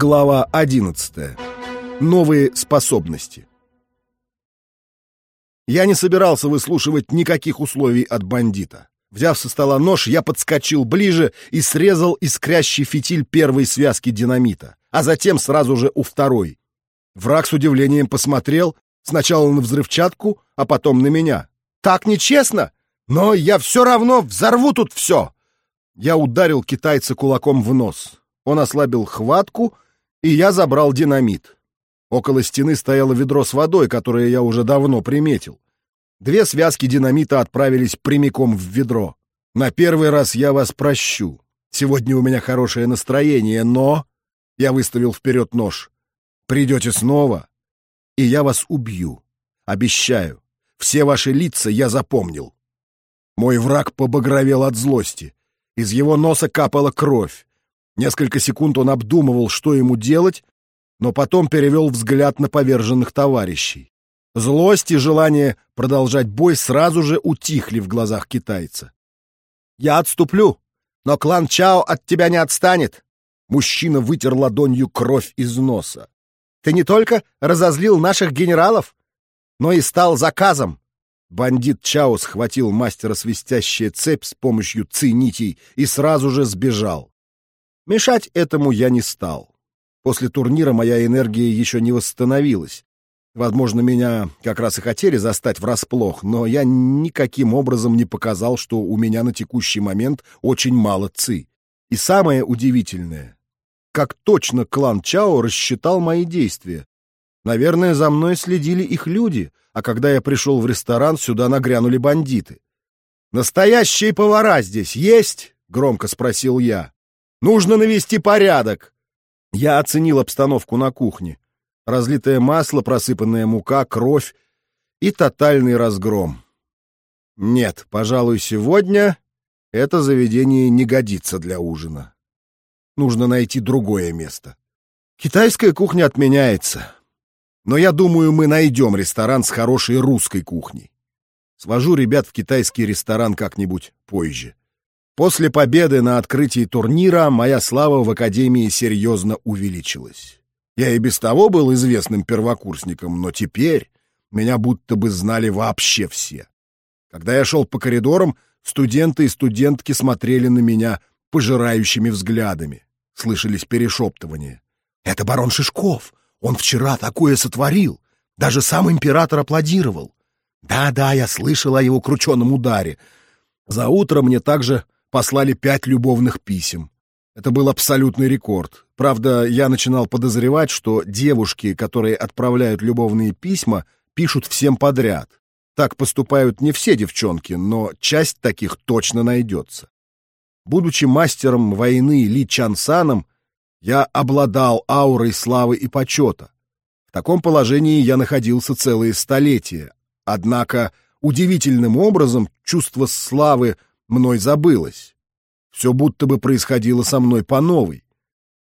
Глава 11. Новые способности. Я не собирался выслушивать никаких условий от бандита. Взяв со стола нож, я подскочил ближе и срезал искрящий фитиль первой связки динамита, а затем сразу же у второй. Враг с удивлением посмотрел сначала на взрывчатку, а потом на меня. «Так нечестно! Но я все равно взорву тут все!» Я ударил китайца кулаком в нос. Он ослабил хватку, и я забрал динамит. Около стены стояло ведро с водой, которое я уже давно приметил. Две связки динамита отправились прямиком в ведро. На первый раз я вас прощу. Сегодня у меня хорошее настроение, но... Я выставил вперед нож. Придете снова, и я вас убью. Обещаю. Все ваши лица я запомнил. Мой враг побагровел от злости. Из его носа капала кровь. Несколько секунд он обдумывал, что ему делать, но потом перевел взгляд на поверженных товарищей. Злость и желание продолжать бой сразу же утихли в глазах китайца. «Я отступлю, но клан Чао от тебя не отстанет!» Мужчина вытер ладонью кровь из носа. «Ты не только разозлил наших генералов, но и стал заказом. Бандит Чао схватил мастера свистящая цепь с помощью ци-нитей и сразу же сбежал. Мешать этому я не стал. После турнира моя энергия еще не восстановилась. Возможно, меня как раз и хотели застать врасплох, но я никаким образом не показал, что у меня на текущий момент очень мало ци. И самое удивительное, как точно клан Чао рассчитал мои действия. Наверное, за мной следили их люди, а когда я пришел в ресторан, сюда нагрянули бандиты. «Настоящие повара здесь есть?» — громко спросил я. «Нужно навести порядок!» Я оценил обстановку на кухне. Разлитое масло, просыпанная мука, кровь и тотальный разгром. Нет, пожалуй, сегодня это заведение не годится для ужина. Нужно найти другое место. Китайская кухня отменяется. Но я думаю, мы найдем ресторан с хорошей русской кухней. Свожу ребят в китайский ресторан как-нибудь позже. После победы на открытии турнира моя слава в Академии серьезно увеличилась. Я и без того был известным первокурсником, но теперь меня будто бы знали вообще все. Когда я шел по коридорам, студенты и студентки смотрели на меня пожирающими взглядами. Слышались перешептывания. «Это барон Шишков! Он вчера такое сотворил. Даже сам император аплодировал. Да-да, я слышал о его крученом ударе. За утро мне также послали пять любовных писем. Это был абсолютный рекорд. Правда, я начинал подозревать, что девушки, которые отправляют любовные письма, пишут всем подряд. Так поступают не все девчонки, но часть таких точно найдется. Будучи мастером войны Ли Чансаном, я обладал аурой славы и почета. В таком положении я находился целые столетия. Однако удивительным образом чувство славы мной забылось. Все будто бы происходило со мной по новой.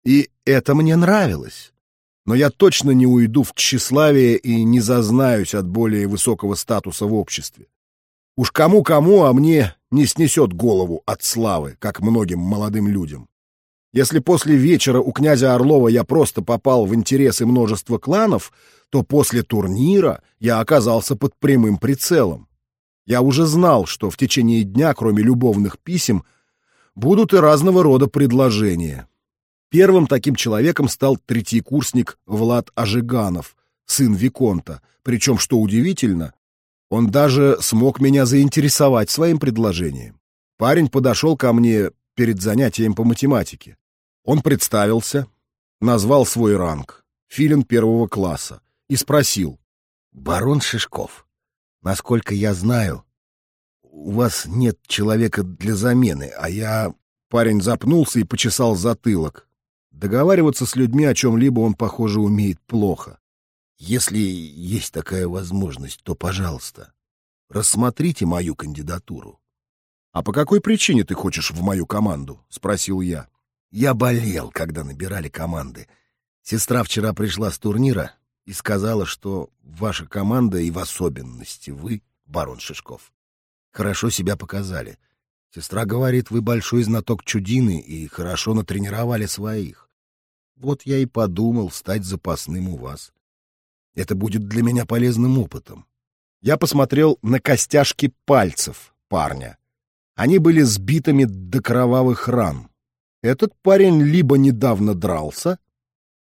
И это мне нравилось. Но я точно не уйду в тщеславие и не зазнаюсь от более высокого статуса в обществе. Уж кому-кому, а мне не снесет голову от славы, как многим молодым людям. Если после вечера у князя Орлова я просто попал в интересы множества кланов, то после турнира я оказался под прямым прицелом. Я уже знал, что в течение дня, кроме любовных писем, будут и разного рода предложения. Первым таким человеком стал третьекурсник Влад Ажиганов, сын Виконта, причем, что удивительно, он даже смог меня заинтересовать своим предложением. Парень подошел ко мне перед занятием по математике. Он представился, назвал свой ранг, филин первого класса, и спросил. «Барон Шишков, насколько я знаю, у вас нет человека для замены, а я...» Парень запнулся и почесал затылок. Договариваться с людьми о чем-либо он, похоже, умеет плохо. Если есть такая возможность, то, пожалуйста, рассмотрите мою кандидатуру. — А по какой причине ты хочешь в мою команду? — спросил я. Я болел, когда набирали команды. Сестра вчера пришла с турнира и сказала, что ваша команда и в особенности вы, барон Шишков, хорошо себя показали. Сестра говорит, вы большой знаток чудины и хорошо натренировали своих. Вот я и подумал стать запасным у вас. Это будет для меня полезным опытом. Я посмотрел на костяшки пальцев парня. Они были сбитыми до кровавых ран. Этот парень либо недавно дрался,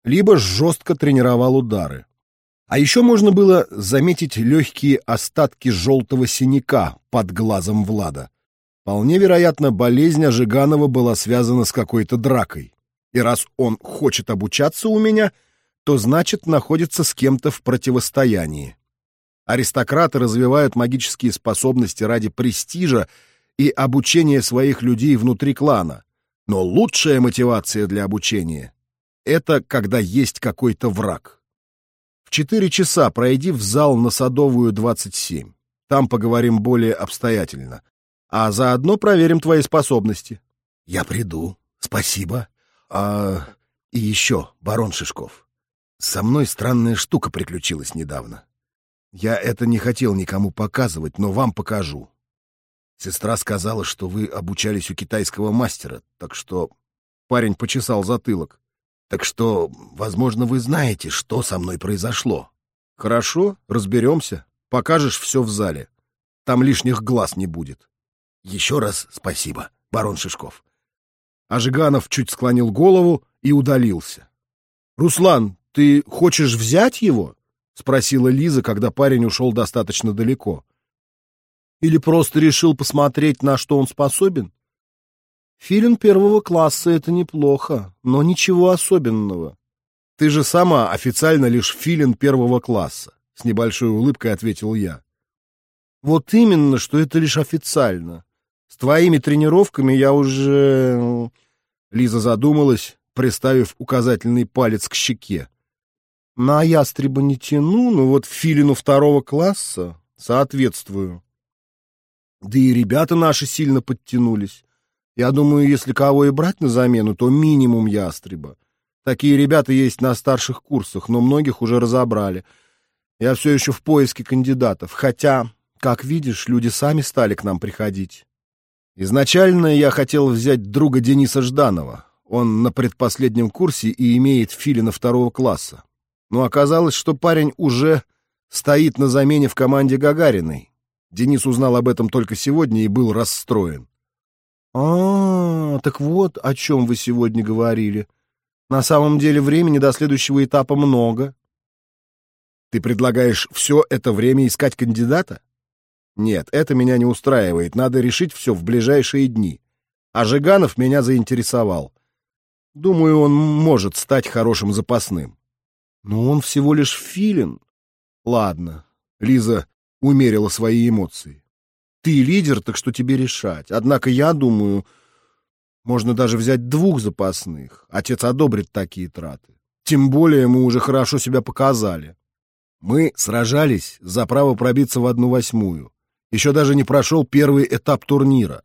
либо жестко тренировал удары. А еще можно было заметить легкие остатки желтого синяка под глазом Влада. Вполне вероятно, болезнь Ожиганова была связана с какой-то дракой. И раз он хочет обучаться у меня, то значит находится с кем-то в противостоянии. Аристократы развивают магические способности ради престижа и обучения своих людей внутри клана. Но лучшая мотивация для обучения — это когда есть какой-то враг. В четыре часа пройди в зал на Садовую, 27. Там поговорим более обстоятельно а заодно проверим твои способности. — Я приду. Спасибо. А и еще, барон Шишков, со мной странная штука приключилась недавно. Я это не хотел никому показывать, но вам покажу. Сестра сказала, что вы обучались у китайского мастера, так что... Парень почесал затылок. Так что, возможно, вы знаете, что со мной произошло. Хорошо, разберемся. Покажешь все в зале. Там лишних глаз не будет. Еще раз спасибо, барон Шишков. Ажиганов чуть склонил голову и удалился. «Руслан, ты хочешь взять его?» — спросила Лиза, когда парень ушел достаточно далеко. «Или просто решил посмотреть, на что он способен?» «Филин первого класса — это неплохо, но ничего особенного». «Ты же сама официально лишь филин первого класса», — с небольшой улыбкой ответил я. «Вот именно, что это лишь официально. С твоими тренировками я уже...» Лиза задумалась, приставив указательный палец к щеке. «На ястреба не тяну, но вот филину второго класса соответствую. Да и ребята наши сильно подтянулись. Я думаю, если кого и брать на замену, то минимум ястреба. Такие ребята есть на старших курсах, но многих уже разобрали. Я все еще в поиске кандидатов, хотя, как видишь, люди сами стали к нам приходить. Изначально я хотел взять друга Дениса Жданова. Он на предпоследнем курсе и имеет филина второго класса. Но оказалось, что парень уже стоит на замене в команде Гагариной. Денис узнал об этом только сегодня и был расстроен. «А, так вот, о чем вы сегодня говорили. На самом деле времени до следующего этапа много». «Ты предлагаешь все это время искать кандидата?» Нет, это меня не устраивает, надо решить все в ближайшие дни. А Жиганов меня заинтересовал. Думаю, он может стать хорошим запасным. Но он всего лишь филин. Ладно, Лиза умерила свои эмоции. Ты лидер, так что тебе решать. Однако я думаю, можно даже взять двух запасных. Отец одобрит такие траты. Тем более мы уже хорошо себя показали. Мы сражались за право пробиться в одну восьмую еще даже не прошел первый этап турнира.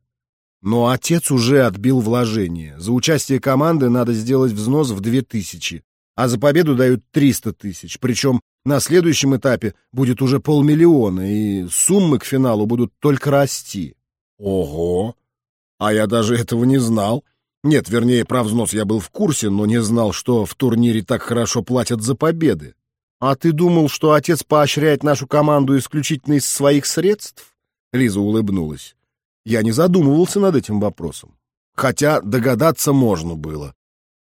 Но отец уже отбил вложение. За участие команды надо сделать взнос в 2000, а за победу дают 300 тысяч. Причем на следующем этапе будет уже полмиллиона, и суммы к финалу будут только расти. Ого! А я даже этого не знал. Нет, вернее, про взнос я был в курсе, но не знал, что в турнире так хорошо платят за победы. А ты думал, что отец поощряет нашу команду исключительно из своих средств? Лиза улыбнулась. Я не задумывался над этим вопросом. Хотя догадаться можно было.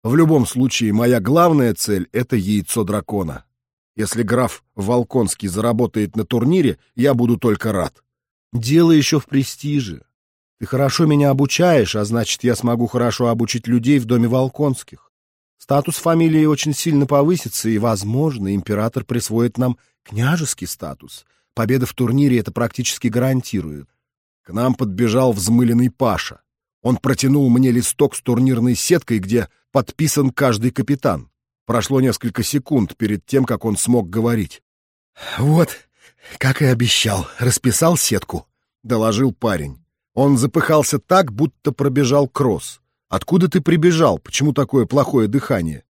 В любом случае, моя главная цель — это яйцо дракона. Если граф Волконский заработает на турнире, я буду только рад. Дело еще в престиже. Ты хорошо меня обучаешь, а значит, я смогу хорошо обучить людей в доме Волконских. Статус фамилии очень сильно повысится, и, возможно, император присвоит нам княжеский статус — Победа в турнире это практически гарантирует. К нам подбежал взмыленный Паша. Он протянул мне листок с турнирной сеткой, где подписан каждый капитан. Прошло несколько секунд перед тем, как он смог говорить. «Вот, как и обещал, расписал сетку», — доложил парень. Он запыхался так, будто пробежал кросс. «Откуда ты прибежал? Почему такое плохое дыхание?»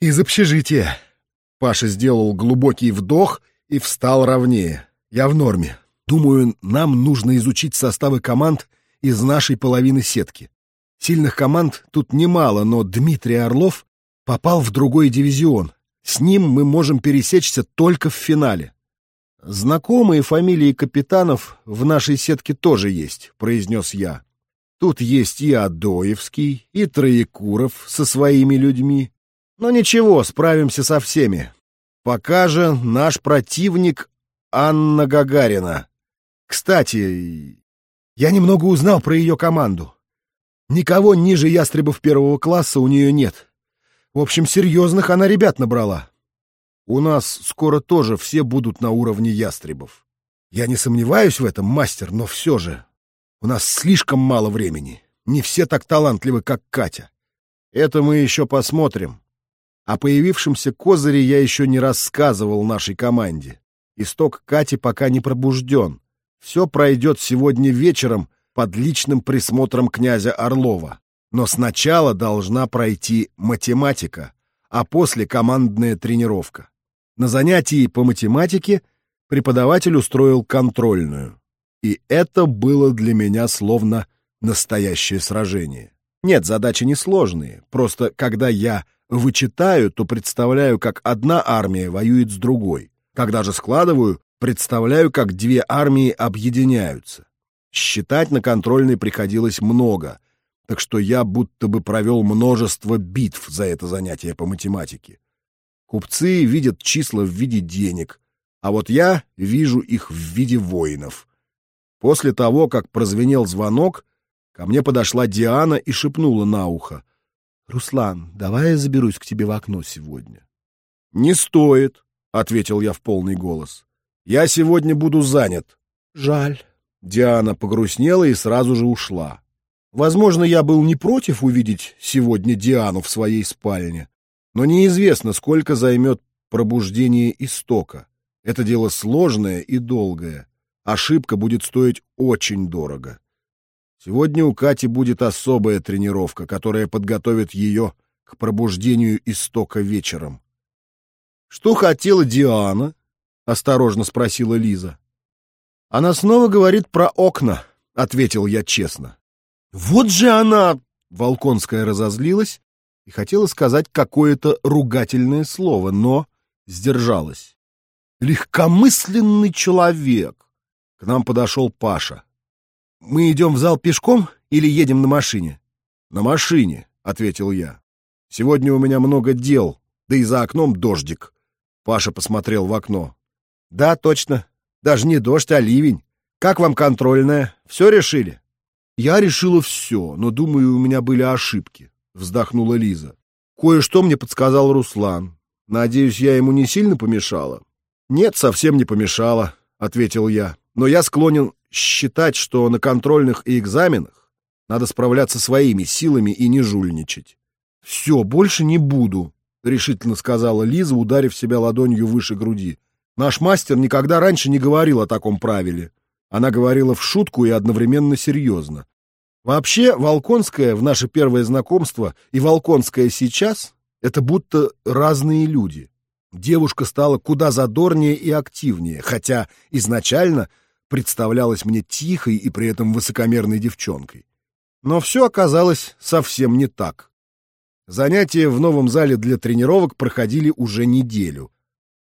«Из общежития». Паша сделал глубокий вдох и встал ровнее. Я в норме. Думаю, нам нужно изучить составы команд из нашей половины сетки. Сильных команд тут немало, но Дмитрий Орлов попал в другой дивизион. С ним мы можем пересечься только в финале. Знакомые фамилии капитанов в нашей сетке тоже есть, произнес я. Тут есть и Адоевский, и Троекуров со своими людьми. Но ничего, справимся со всеми. Пока же наш противник Анна Гагарина. Кстати, я немного узнал про ее команду. Никого ниже ястребов первого класса у нее нет. В общем, серьезных она ребят набрала. У нас скоро тоже все будут на уровне ястребов. Я не сомневаюсь в этом, мастер, но все же. У нас слишком мало времени. Не все так талантливы, как Катя. Это мы еще посмотрим. О появившемся козыре я еще не рассказывал нашей команде. Исток Кати пока не пробужден. Все пройдет сегодня вечером под личным присмотром князя Орлова. Но сначала должна пройти математика, а после командная тренировка. На занятии по математике преподаватель устроил контрольную. И это было для меня словно настоящее сражение. Нет, задачи несложные. Просто когда я вычитаю, то представляю, как одна армия воюет с другой. Когда же складываю, представляю, как две армии объединяются. Считать на контрольной приходилось много, так что я будто бы провел множество битв за это занятие по математике. Купцы видят числа в виде денег, а вот я вижу их в виде воинов. После того, как прозвенел звонок, ко мне подошла Диана и шепнула на ухо. «Руслан, давай я заберусь к тебе в окно сегодня». «Не стоит», — ответил я в полный голос. «Я сегодня буду занят». «Жаль». Диана погрустнела и сразу же ушла. Возможно, я был не против увидеть сегодня Диану в своей спальне, но неизвестно, сколько займет пробуждение истока. Это дело сложное и долгое. Ошибка будет стоить очень дорого. Сегодня у Кати будет особая тренировка, которая подготовит ее к пробуждению истока вечером. «Что хотела Диана?» — осторожно спросила Лиза. «Она снова говорит про окна», — ответил я честно. «Вот же она!» — Волконская разозлилась и хотела сказать какое-то ругательное слово, но сдержалась. «Легкомысленный человек!» К нам подошел Паша. «Мы идем в зал пешком или едем на машине?» «На машине», — ответил я. «Сегодня у меня много дел, да и за окном дождик». Паша посмотрел в окно. «Да, точно. Даже не дождь, а ливень. Как вам контрольная? Все решили?» «Я решила все, но, думаю, у меня были ошибки», — вздохнула Лиза. «Кое-что мне подсказал Руслан. Надеюсь, я ему не сильно помешала?» «Нет, совсем не помешала», — ответил я. «Но я склонен считать, что на контрольных и экзаменах надо справляться своими силами и не жульничать». «Все, больше не буду», — решительно сказала Лиза, ударив себя ладонью выше груди. «Наш мастер никогда раньше не говорил о таком правиле. Она говорила в шутку и одновременно серьезно. Вообще, Волконская в наше первое знакомство и Волконская сейчас — это будто разные люди. Девушка стала куда задорнее и активнее, хотя изначально представлялась мне тихой и при этом высокомерной девчонкой. Но все оказалось совсем не так. Занятия в новом зале для тренировок проходили уже неделю.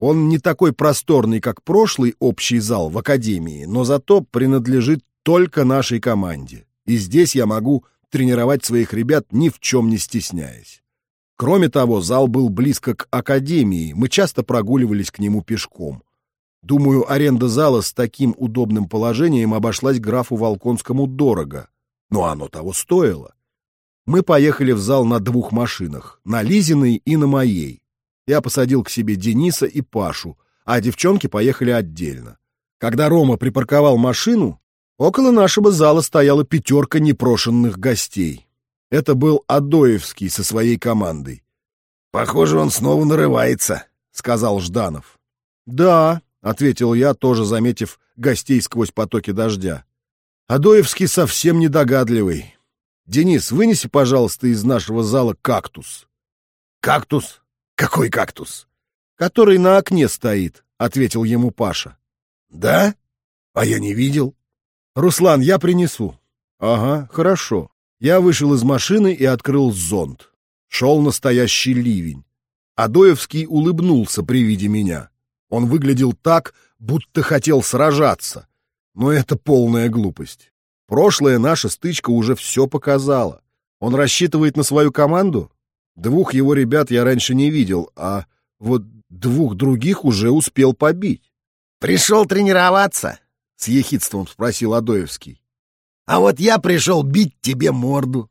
Он не такой просторный, как прошлый общий зал в академии, но зато принадлежит только нашей команде. И здесь я могу тренировать своих ребят ни в чем не стесняясь. Кроме того, зал был близко к академии, мы часто прогуливались к нему пешком. Думаю, аренда зала с таким удобным положением обошлась графу Волконскому дорого, но оно того стоило. Мы поехали в зал на двух машинах, на Лизиной и на моей. Я посадил к себе Дениса и Пашу, а девчонки поехали отдельно. Когда Рома припарковал машину, около нашего зала стояла пятерка непрошенных гостей. Это был Адоевский со своей командой. «Похоже, он снова нарывается», — сказал Жданов. «Да», — ответил я, тоже заметив гостей сквозь потоки дождя. «Адоевский совсем недогадливый. Денис, вынеси, пожалуйста, из нашего зала кактус». «Кактус? «Какой кактус?» «Который на окне стоит», — ответил ему Паша. «Да? А я не видел». «Руслан, я принесу». «Ага, хорошо». Я вышел из машины и открыл зонт. Шел настоящий ливень. Адоевский улыбнулся при виде меня. Он выглядел так, будто хотел сражаться. Но это полная глупость. Прошлая наша стычка уже все показала. Он рассчитывает на свою команду? Двух его ребят я раньше не видел, а вот двух других уже успел побить. «Пришел тренироваться?» — с ехидством спросил Адоевский. «А вот я пришел бить тебе морду».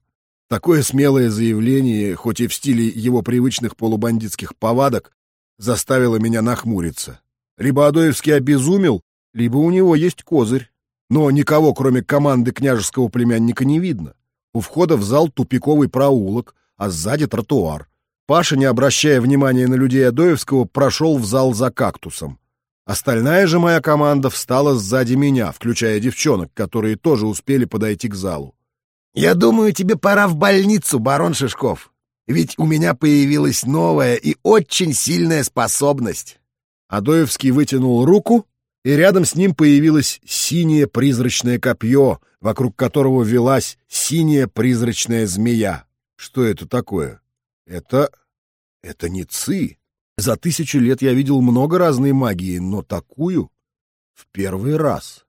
Такое смелое заявление, хоть и в стиле его привычных полубандитских повадок, заставило меня нахмуриться. Либо Адоевский обезумел, либо у него есть козырь. Но никого, кроме команды княжеского племянника, не видно. У входа в зал тупиковый проулок, а сзади тротуар. Паша, не обращая внимания на людей Адоевского, прошел в зал за кактусом. Остальная же моя команда встала сзади меня, включая девчонок, которые тоже успели подойти к залу. «Я думаю, тебе пора в больницу, барон Шишков. Ведь у меня появилась новая и очень сильная способность». Адоевский вытянул руку, и рядом с ним появилось синее призрачное копье, вокруг которого велась синяя призрачная змея. Что это такое? Это... это не ци. За тысячу лет я видел много разной магии, но такую в первый раз.